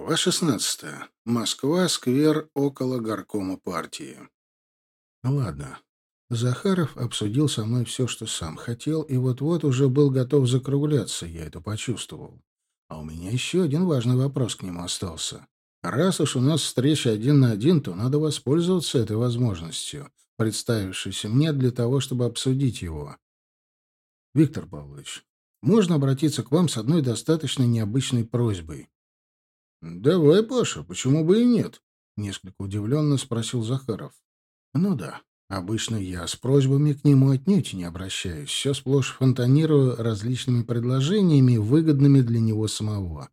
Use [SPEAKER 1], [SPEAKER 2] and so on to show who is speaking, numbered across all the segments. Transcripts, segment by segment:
[SPEAKER 1] Глава 16. Москва, сквер около горкома партии. Ладно. Захаров обсудил со мной все, что сам хотел, и вот-вот уже был готов закругляться, я это почувствовал. А у меня еще один важный вопрос к нему остался. Раз уж у нас встреча один на один, то надо воспользоваться этой возможностью, представившейся мне для того, чтобы обсудить его. Виктор Павлович, можно обратиться к вам с одной достаточно необычной просьбой. «Давай, Паша, почему бы и нет?» — несколько удивленно спросил Захаров. «Ну да, обычно я с просьбами к нему отнюдь не обращаюсь, все сплошь фонтанирую различными предложениями, выгодными для него самого.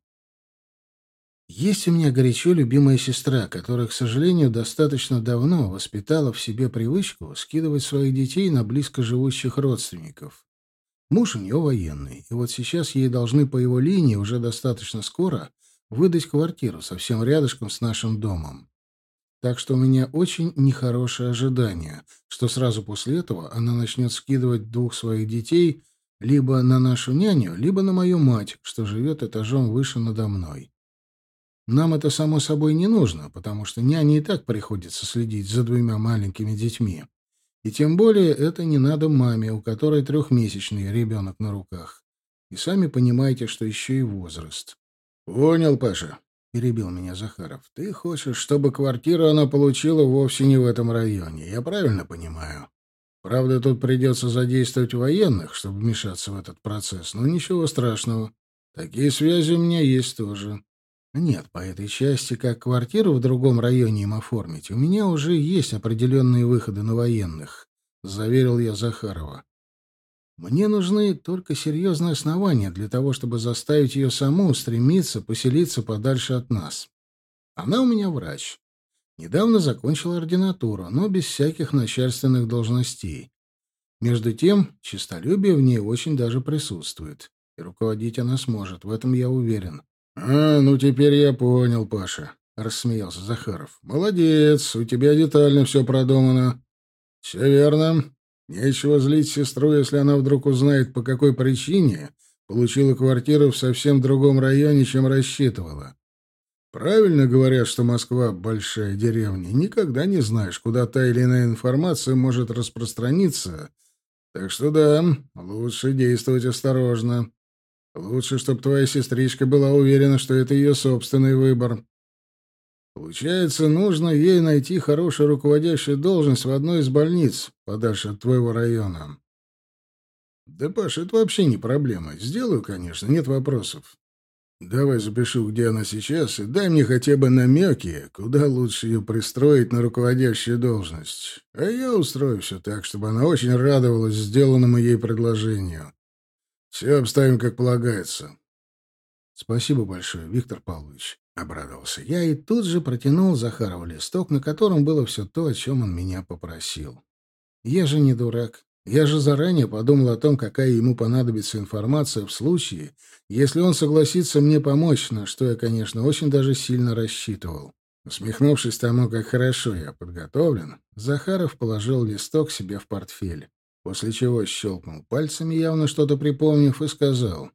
[SPEAKER 1] Есть у меня горячо любимая сестра, которая, к сожалению, достаточно давно воспитала в себе привычку скидывать своих детей на близко живущих родственников. Муж у нее военный, и вот сейчас ей должны по его линии уже достаточно скоро выдать квартиру совсем рядышком с нашим домом. Так что у меня очень нехорошее ожидание, что сразу после этого она начнет скидывать двух своих детей либо на нашу няню, либо на мою мать, что живет этажом выше надо мной. Нам это, само собой, не нужно, потому что няне и так приходится следить за двумя маленькими детьми. И тем более это не надо маме, у которой трехмесячный ребенок на руках. И сами понимаете, что еще и возраст. «Понял, Паша», — перебил меня Захаров. «Ты хочешь, чтобы квартиру она получила вовсе не в этом районе. Я правильно понимаю? Правда, тут придется задействовать военных, чтобы вмешаться в этот процесс, но ничего страшного. Такие связи у меня есть тоже». «Нет, по этой части, как квартиру в другом районе им оформить, у меня уже есть определенные выходы на военных», — заверил я Захарова. Мне нужны только серьезные основания для того, чтобы заставить ее саму стремиться поселиться подальше от нас. Она у меня врач. Недавно закончила ординатуру, но без всяких начальственных должностей. Между тем, честолюбие в ней очень даже присутствует. И руководить она сможет, в этом я уверен. — А, ну теперь я понял, Паша, — рассмеялся Захаров. — Молодец, у тебя детально все продумано. — Все верно. Нечего злить сестру, если она вдруг узнает, по какой причине получила квартиру в совсем другом районе, чем рассчитывала. Правильно говорят, что Москва — большая деревня. Никогда не знаешь, куда та или иная информация может распространиться. Так что да, лучше действовать осторожно. Лучше, чтобы твоя сестричка была уверена, что это ее собственный выбор. Получается, нужно ей найти хорошую руководящую должность в одной из больниц, подальше от твоего района. Да, Паша, это вообще не проблема. Сделаю, конечно, нет вопросов. Давай запишу, где она сейчас, и дай мне хотя бы намеки, куда лучше ее пристроить на руководящую должность. А я устрою все так, чтобы она очень радовалась сделанному ей предложению. Все обставим, как полагается. Спасибо большое, Виктор Павлович. Обрадовался я и тут же протянул Захарову листок, на котором было все то, о чем он меня попросил. Я же не дурак. Я же заранее подумал о том, какая ему понадобится информация в случае, если он согласится мне помочь, на что я, конечно, очень даже сильно рассчитывал. Усмехнувшись тому, как хорошо я подготовлен, Захаров положил листок себе в портфель, после чего щелкнул пальцами, явно что-то припомнив, и сказал.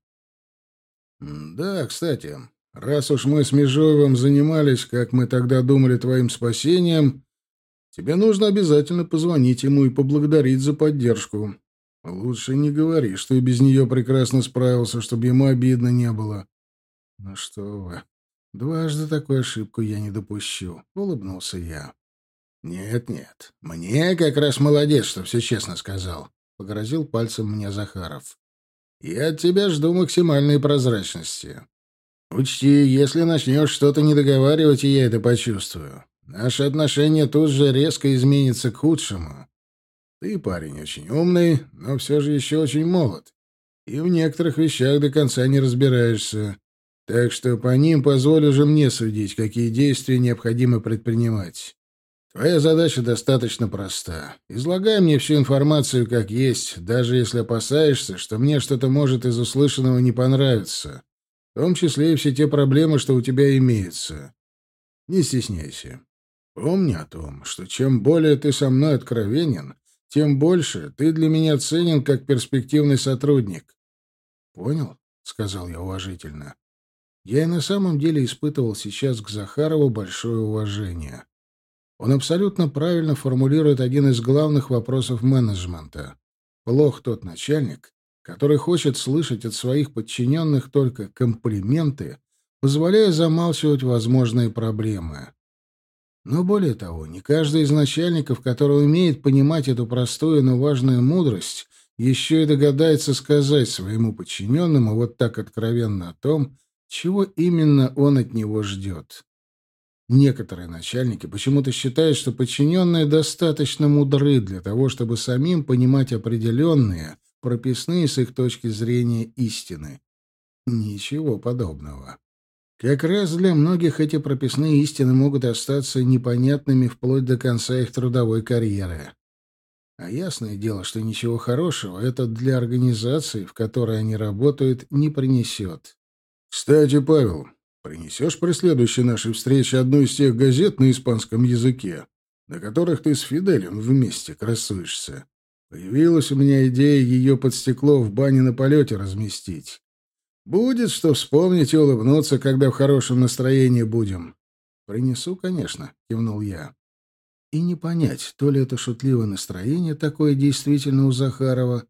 [SPEAKER 1] «Да, кстати, Раз уж мы с Межоевым занимались, как мы тогда думали, твоим спасением, тебе нужно обязательно позвонить ему и поблагодарить за поддержку. Лучше не говори, что и без нее прекрасно справился, чтобы ему обидно не было. Ну что вы, дважды такую ошибку я не допущу, — улыбнулся я. Нет-нет, мне как раз молодец, что все честно сказал, — погрозил пальцем мне Захаров. Я от тебя жду максимальной прозрачности. Учти, если начнешь что-то недоговаривать, я это почувствую, наши отношения тут же резко изменятся к худшему. Ты парень очень умный, но все же еще очень молод. И в некоторых вещах до конца не разбираешься. Так что по ним позволь уже мне судить, какие действия необходимо предпринимать. Твоя задача достаточно проста. Излагай мне всю информацию как есть, даже если опасаешься, что мне что-то может из услышанного не понравиться в том числе и все те проблемы, что у тебя имеются. Не стесняйся. Помни о том, что чем более ты со мной откровенен, тем больше ты для меня ценен как перспективный сотрудник. Понял? сказал я уважительно. Я и на самом деле испытывал сейчас к Захарову большое уважение. Он абсолютно правильно формулирует один из главных вопросов менеджмента. Плох тот начальник, который хочет слышать от своих подчиненных только комплименты, позволяя замалчивать возможные проблемы. Но более того, не каждый из начальников, который умеет понимать эту простую, но важную мудрость, еще и догадается сказать своему подчиненному вот так откровенно о том, чего именно он от него ждет. Некоторые начальники почему-то считают, что подчиненные достаточно мудры для того, чтобы самим понимать определенные, прописные с их точки зрения истины. Ничего подобного. Как раз для многих эти прописные истины могут остаться непонятными вплоть до конца их трудовой карьеры. А ясное дело, что ничего хорошего это для организации, в которой они работают, не принесет. «Кстати, Павел, принесешь при следующей нашей встрече одну из тех газет на испанском языке, на которых ты с Фиделем вместе красуешься? Появилась у меня идея ее под стекло в бане на полете разместить. Будет что вспомнить и улыбнуться, когда в хорошем настроении будем. Принесу, конечно, кивнул я. И не понять, то ли это шутливое настроение такое действительно у Захарова,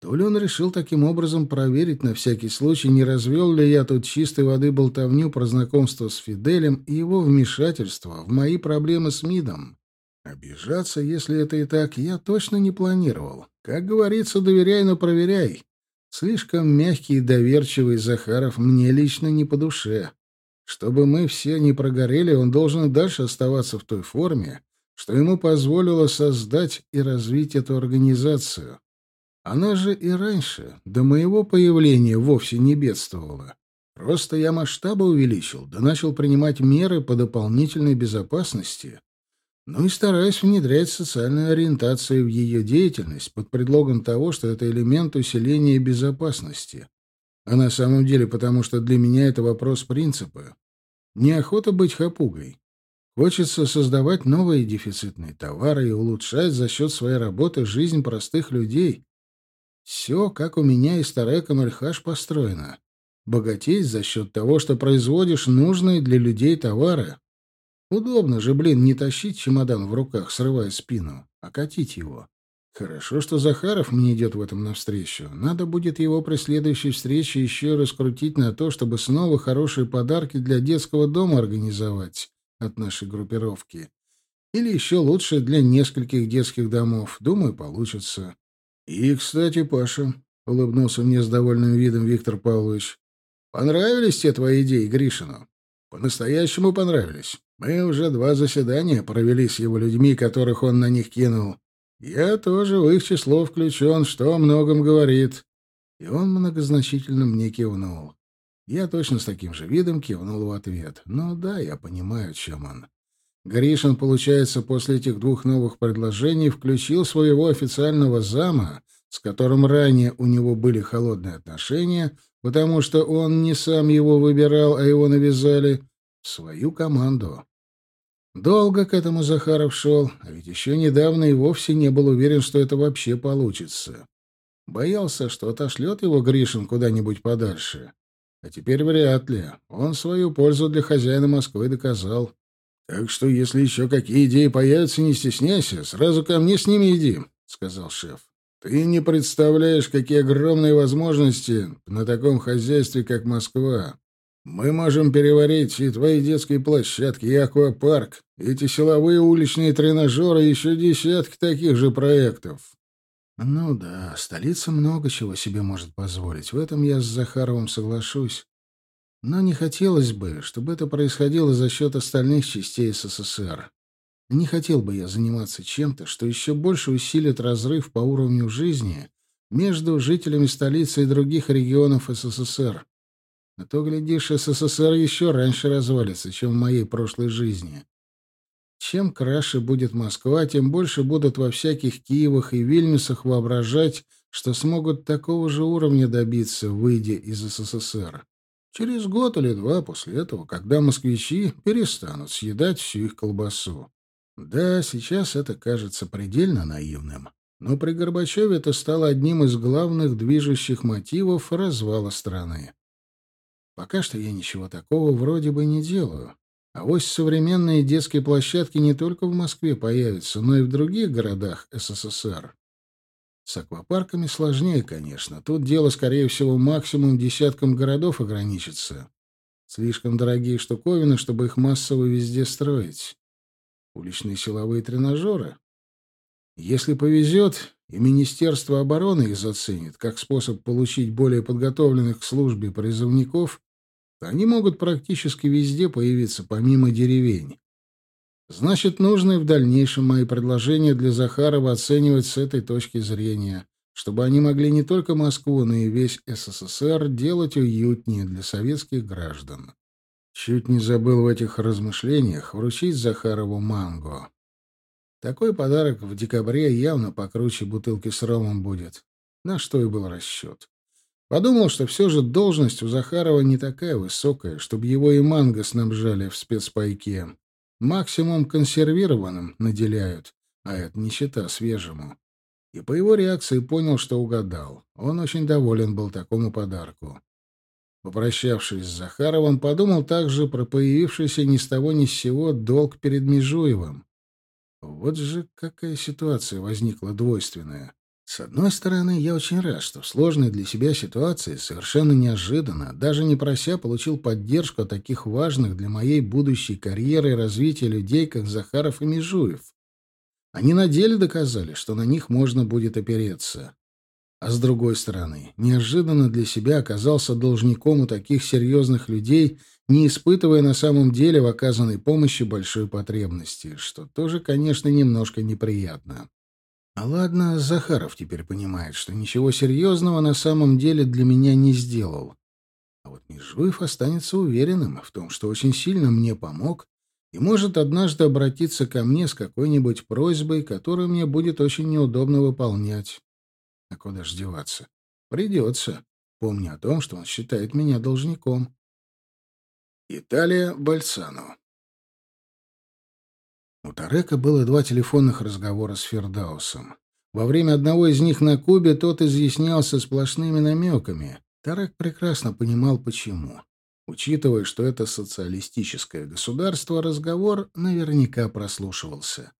[SPEAKER 1] то ли он решил таким образом проверить на всякий случай, не развел ли я тут чистой воды болтовню про знакомство с Фиделем и его вмешательство в мои проблемы с МИДом. Обижаться, если это и так, я точно не планировал. Как говорится, доверяй, но проверяй. Слишком мягкий и доверчивый Захаров мне лично не по душе. Чтобы мы все не прогорели, он должен дальше оставаться в той форме, что ему позволило создать и развить эту организацию. Она же и раньше, до моего появления, вовсе не бедствовала. Просто я масштабы увеличил, да начал принимать меры по дополнительной безопасности, ну и стараюсь внедрять социальную ориентацию в ее деятельность под предлогом того, что это элемент усиления безопасности. А на самом деле потому, что для меня это вопрос принципа. Неохота быть хапугой. Хочется создавать новые дефицитные товары и улучшать за счет своей работы жизнь простых людей. Все, как у меня и старая Камальхаш построена. Богатеть за счет того, что производишь нужные для людей товары. Удобно же, блин, не тащить чемодан в руках, срывая спину, а катить его. Хорошо, что Захаров мне идет в этом навстречу. Надо будет его при следующей встрече еще раскрутить на то, чтобы снова хорошие подарки для детского дома организовать от нашей группировки. Или еще лучше для нескольких детских домов. Думаю, получится. И, кстати, Паша, — улыбнулся мне с довольным видом Виктор Павлович, — понравились те твои идеи Гришину? По-настоящему понравились. Мы уже два заседания провели с его людьми, которых он на них кинул. Я тоже в их число включен, что о многом говорит. И он многозначительно мне кивнул. Я точно с таким же видом кивнул в ответ. Ну да, я понимаю, чем он. Гришин, получается, после этих двух новых предложений включил своего официального зама, с которым ранее у него были холодные отношения, потому что он не сам его выбирал, а его навязали, в свою команду. Долго к этому Захаров шел, а ведь еще недавно и вовсе не был уверен, что это вообще получится. Боялся, что отошлет его Гришин куда-нибудь подальше. А теперь вряд ли. Он свою пользу для хозяина Москвы доказал. Так что, если еще какие идеи появятся, не стесняйся, сразу ко мне с ними иди, — сказал шеф. Ты не представляешь, какие огромные возможности на таком хозяйстве, как Москва. Мы можем переварить и твои детские площадки, и аквапарк, эти силовые уличные тренажеры, и еще десятки таких же проектов. Ну да, столица много чего себе может позволить. В этом я с Захаровым соглашусь. Но не хотелось бы, чтобы это происходило за счет остальных частей СССР. Не хотел бы я заниматься чем-то, что еще больше усилит разрыв по уровню жизни между жителями столицы и других регионов СССР. А то, глядишь, СССР еще раньше развалится, чем в моей прошлой жизни. Чем краше будет Москва, тем больше будут во всяких Киевах и Вильнюсах воображать, что смогут такого же уровня добиться, выйдя из СССР. Через год или два после этого, когда москвичи перестанут съедать всю их колбасу. Да, сейчас это кажется предельно наивным. Но при Горбачеве это стало одним из главных движущих мотивов развала страны. Пока что я ничего такого вроде бы не делаю. А вось современные детские площадки не только в Москве появятся, но и в других городах СССР. С аквапарками сложнее, конечно. Тут дело, скорее всего, максимум десятком городов ограничится. Слишком дорогие штуковины, чтобы их массово везде строить. Уличные силовые тренажеры. Если повезет, и Министерство обороны их заценит как способ получить более подготовленных к службе призывников, они могут практически везде появиться, помимо деревень. Значит, нужно в дальнейшем мои предложения для Захарова оценивать с этой точки зрения, чтобы они могли не только Москву, но и весь СССР делать уютнее для советских граждан. Чуть не забыл в этих размышлениях вручить Захарову манго. Такой подарок в декабре явно покруче бутылки с ромом будет. На что и был расчет. Подумал, что все же должность у Захарова не такая высокая, чтобы его и манго снабжали в спецпайке. Максимум консервированным наделяют, а это не счета свежему. И по его реакции понял, что угадал. Он очень доволен был такому подарку. Попрощавшись с Захаровым, подумал также про появившийся ни с того ни с сего долг перед Межуевым. Вот же какая ситуация возникла двойственная. С одной стороны, я очень рад, что в сложной для себя ситуации совершенно неожиданно, даже не прося, получил поддержку от таких важных для моей будущей карьеры и развития людей, как Захаров и Межуев. Они на деле доказали, что на них можно будет опереться. А с другой стороны, неожиданно для себя оказался должником у таких серьезных людей, не испытывая на самом деле в оказанной помощи большой потребности, что тоже, конечно, немножко неприятно. А ладно, Захаров теперь понимает, что ничего серьезного на самом деле для меня не сделал. А вот Межуев останется уверенным в том, что очень сильно мне помог и может однажды обратиться ко мне с какой-нибудь просьбой, которую мне будет очень неудобно выполнять. А куда ж деваться? Придется, помня о том, что он считает меня должником. Италия Бальсано у Тарека было два телефонных разговора с Фердаусом. Во время одного из них на Кубе тот изъяснялся сплошными намеками. Тарек прекрасно понимал, почему. Учитывая, что это социалистическое государство, разговор наверняка прослушивался.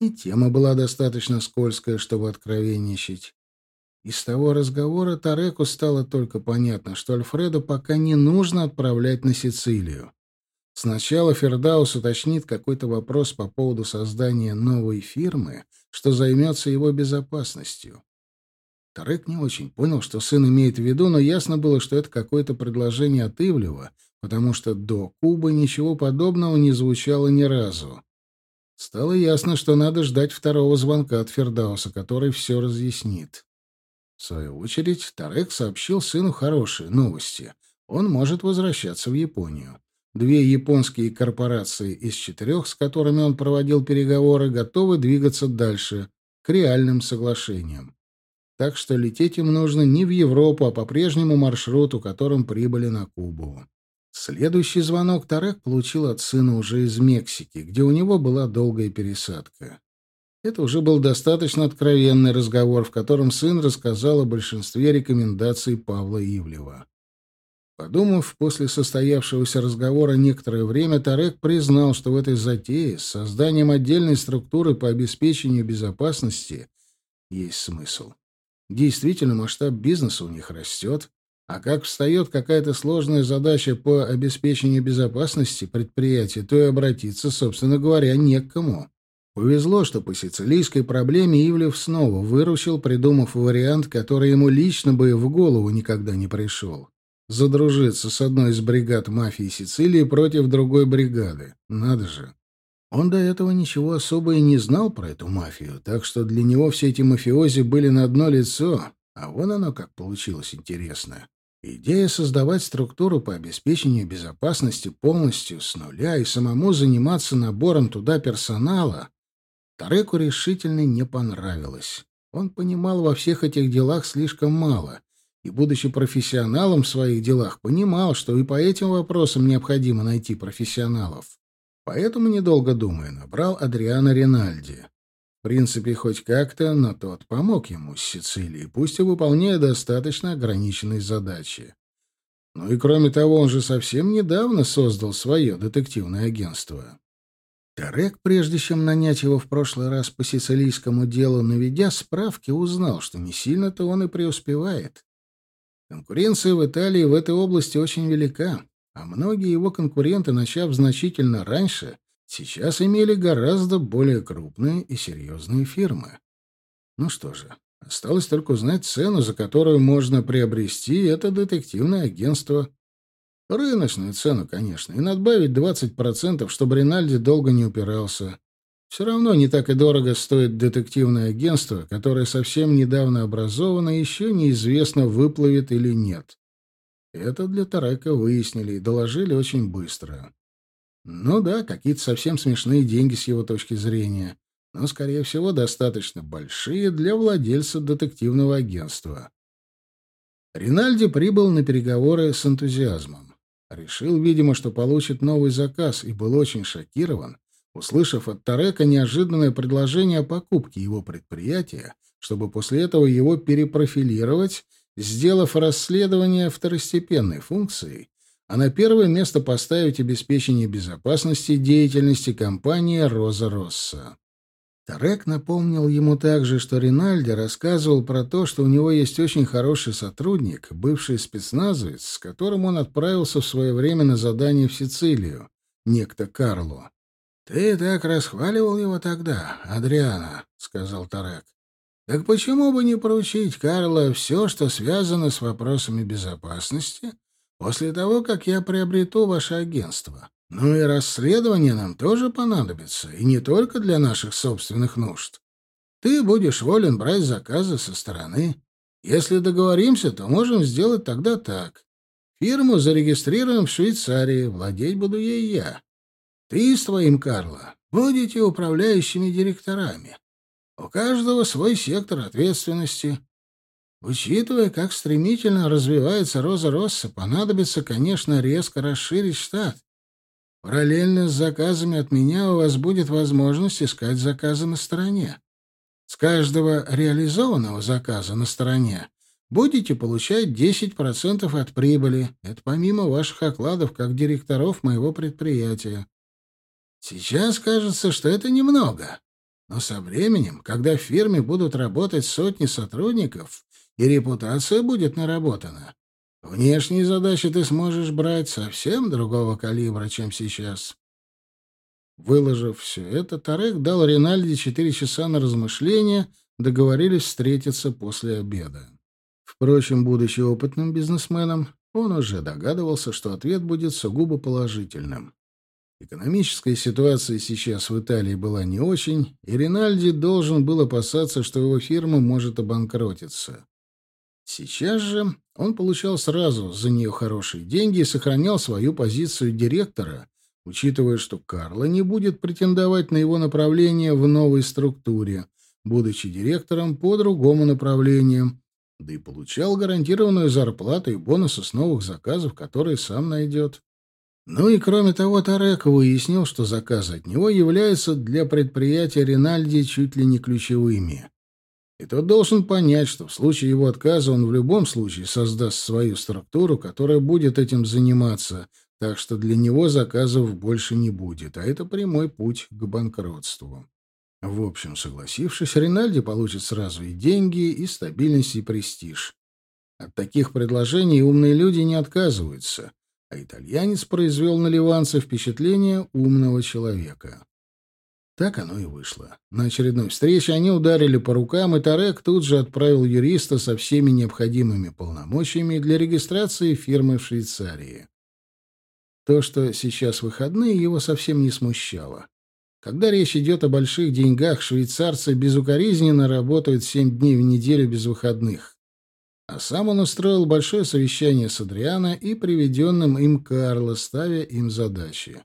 [SPEAKER 1] И тема была достаточно скользкая, чтобы откровенничать. Из того разговора Тареку стало только понятно, что Альфреду пока не нужно отправлять на Сицилию. Сначала Фердаус уточнит какой-то вопрос по поводу создания новой фирмы, что займется его безопасностью. Тарек не очень понял, что сын имеет в виду, но ясно было, что это какое-то предложение от Ивлева, потому что до Кубы ничего подобного не звучало ни разу. Стало ясно, что надо ждать второго звонка от Фердауса, который все разъяснит. В свою очередь, Тарек сообщил сыну хорошие новости. Он может возвращаться в Японию. Две японские корпорации из четырех, с которыми он проводил переговоры, готовы двигаться дальше, к реальным соглашениям. Так что лететь им нужно не в Европу, а по прежнему маршруту, которым прибыли на Кубу. Следующий звонок Тарек получил от сына уже из Мексики, где у него была долгая пересадка. Это уже был достаточно откровенный разговор, в котором сын рассказал о большинстве рекомендаций Павла Ивлева. Подумав после состоявшегося разговора некоторое время, Тарек признал, что в этой затее с созданием отдельной структуры по обеспечению безопасности есть смысл. Действительно, масштаб бизнеса у них растет, а как встает какая-то сложная задача по обеспечению безопасности предприятия, то и обратиться, собственно говоря, не к кому. Повезло, что по сицилийской проблеме Ивлев снова выручил, придумав вариант, который ему лично бы в голову никогда не пришел задружиться с одной из бригад мафии Сицилии против другой бригады. Надо же. Он до этого ничего особо и не знал про эту мафию, так что для него все эти мафиози были на одно лицо, а вон оно как получилось интересно. Идея создавать структуру по обеспечению безопасности полностью с нуля и самому заниматься набором туда персонала Тареку решительно не понравилась. Он понимал во всех этих делах слишком мало и, будучи профессионалом в своих делах, понимал, что и по этим вопросам необходимо найти профессионалов. Поэтому, недолго думая, набрал Адриана Ринальди. В принципе, хоть как-то, но тот помог ему с Сицилией, пусть и выполняя достаточно ограниченные задачи. Ну и кроме того, он же совсем недавно создал свое детективное агентство. Тарек, прежде чем нанять его в прошлый раз по сицилийскому делу, наведя справки, узнал, что не сильно-то он и преуспевает. Конкуренция в Италии в этой области очень велика, а многие его конкуренты, начав значительно раньше, сейчас имели гораздо более крупные и серьезные фирмы. Ну что же, осталось только узнать цену, за которую можно приобрести это детективное агентство. Рыночную цену, конечно, и надбавить 20%, чтобы Ринальди долго не упирался. Все равно не так и дорого стоит детективное агентство, которое совсем недавно образовано и еще неизвестно, выплывет или нет. Это для Тарека выяснили и доложили очень быстро. Ну да, какие-то совсем смешные деньги с его точки зрения, но, скорее всего, достаточно большие для владельца детективного агентства. Ринальди прибыл на переговоры с энтузиазмом. Решил, видимо, что получит новый заказ, и был очень шокирован, услышав от Тарека неожиданное предложение о покупке его предприятия, чтобы после этого его перепрофилировать, сделав расследование второстепенной функцией, а на первое место поставить обеспечение безопасности деятельности компании «Роза Росса». Тарек напомнил ему также, что Ринальди рассказывал про то, что у него есть очень хороший сотрудник, бывший спецназовец, с которым он отправился в свое время на задание в Сицилию, некто Карло. «Ты так расхваливал его тогда, Адриана», — сказал Тарек. «Так почему бы не поручить Карло все, что связано с вопросами безопасности, после того, как я приобрету ваше агентство?» Ну и расследование нам тоже понадобится, и не только для наших собственных нужд. Ты будешь волен брать заказы со стороны. Если договоримся, то можем сделать тогда так. Фирму зарегистрируем в Швейцарии, владеть буду ей я. Ты с твоим, Карло, будете управляющими директорами. У каждого свой сектор ответственности. Учитывая, как стремительно развивается Роза Росса, понадобится, конечно, резко расширить штат. Параллельно с заказами от меня у вас будет возможность искать заказы на стороне. С каждого реализованного заказа на стороне будете получать 10% от прибыли. Это помимо ваших окладов как директоров моего предприятия. Сейчас кажется, что это немного. Но со временем, когда в фирме будут работать сотни сотрудников, и репутация будет наработана, Внешние задачи ты сможешь брать совсем другого калибра, чем сейчас. Выложив все это, Тарек дал Ринальде четыре часа на размышления, договорились встретиться после обеда. Впрочем, будучи опытным бизнесменом, он уже догадывался, что ответ будет сугубо положительным. Экономическая ситуация сейчас в Италии была не очень, и Ринальди должен был опасаться, что его фирма может обанкротиться. Сейчас же он получал сразу за нее хорошие деньги и сохранял свою позицию директора, учитывая, что Карло не будет претендовать на его направление в новой структуре, будучи директором по другому направлению, да и получал гарантированную зарплату и бонусы с новых заказов, которые сам найдет. Ну и кроме того, Тарек выяснил, что заказы от него являются для предприятия Ринальди чуть ли не ключевыми. И тот должен понять, что в случае его отказа он в любом случае создаст свою структуру, которая будет этим заниматься, так что для него заказов больше не будет, а это прямой путь к банкротству. В общем, согласившись, Ринальди получит сразу и деньги, и стабильность, и престиж. От таких предложений умные люди не отказываются, а итальянец произвел на ливанца впечатление умного человека. Так оно и вышло. На очередной встрече они ударили по рукам, и Тарек тут же отправил юриста со всеми необходимыми полномочиями для регистрации фирмы в Швейцарии. То, что сейчас выходные, его совсем не смущало. Когда речь идет о больших деньгах, швейцарцы безукоризненно работают семь дней в неделю без выходных. А сам он устроил большое совещание с Адриано и приведенным им Карло, ставя им задачи.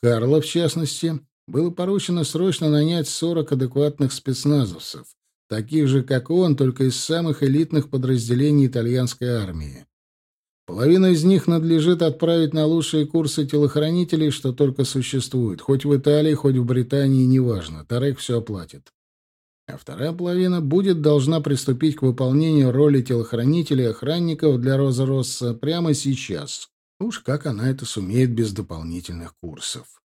[SPEAKER 1] Карло, в частности, было поручено срочно нанять 40 адекватных спецназовцев, таких же, как он, только из самых элитных подразделений итальянской армии. Половина из них надлежит отправить на лучшие курсы телохранителей, что только существует, хоть в Италии, хоть в Британии, неважно, Тарек все оплатит. А вторая половина будет должна приступить к выполнению роли телохранителей охранников для Роза Росса прямо сейчас. Уж как она это сумеет без дополнительных курсов.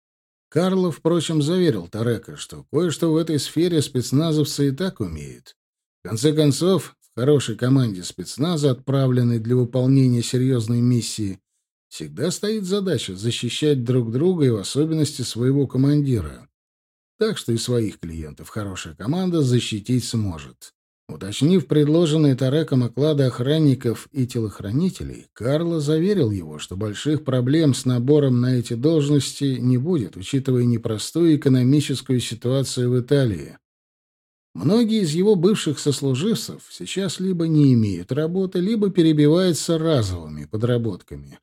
[SPEAKER 1] Карлов, впрочем, заверил Тарека, что кое-что в этой сфере спецназовцы и так умеют. В конце концов, в хорошей команде спецназа, отправленной для выполнения серьезной миссии, всегда стоит задача защищать друг друга и в особенности своего командира. Так что и своих клиентов хорошая команда защитить сможет. Уточнив предложенные Тареком оклады охранников и телохранителей, Карло заверил его, что больших проблем с набором на эти должности не будет, учитывая непростую экономическую ситуацию в Италии. Многие из его бывших сослуживцев сейчас либо не имеют работы, либо перебиваются разовыми подработками.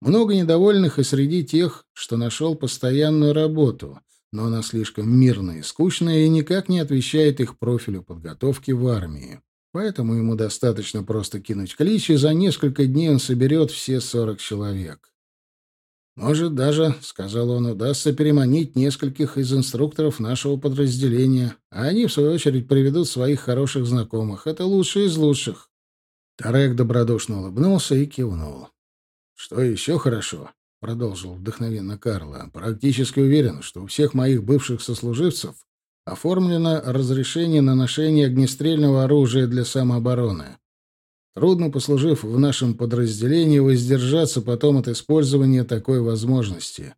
[SPEAKER 1] Много недовольных и среди тех, что нашел постоянную работу, но она слишком мирная и скучная и никак не отвечает их профилю подготовки в армии. Поэтому ему достаточно просто кинуть клич, и за несколько дней он соберет все сорок человек. «Может, даже, — сказал он, — удастся переманить нескольких из инструкторов нашего подразделения, а они, в свою очередь, приведут своих хороших знакомых. Это лучшие из лучших». Тарек добродушно улыбнулся и кивнул. «Что еще хорошо? — продолжил вдохновенно Карло, — практически уверен, что у всех моих бывших сослуживцев оформлено разрешение на ношение огнестрельного оружия для самообороны. Трудно, послужив в нашем подразделении, воздержаться потом от использования такой возможности.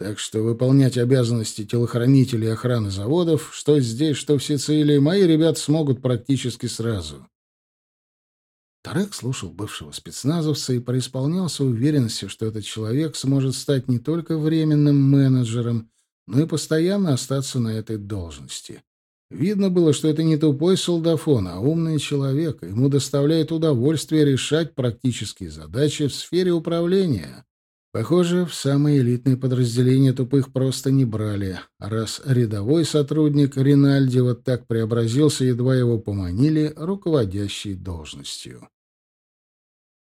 [SPEAKER 1] Так что выполнять обязанности телохранителей охраны заводов, что здесь, что в Сицилии, мои ребята смогут практически сразу. Тарек слушал бывшего спецназовца и преисполнялся уверенностью, что этот человек сможет стать не только временным менеджером, но и постоянно остаться на этой должности. Видно было, что это не тупой солдафон, а умный человек. Ему доставляет удовольствие решать практические задачи в сфере управления. Похоже, в самые элитные подразделения тупых просто не брали, а раз рядовой сотрудник Ринальди вот так преобразился, едва его поманили руководящей должностью.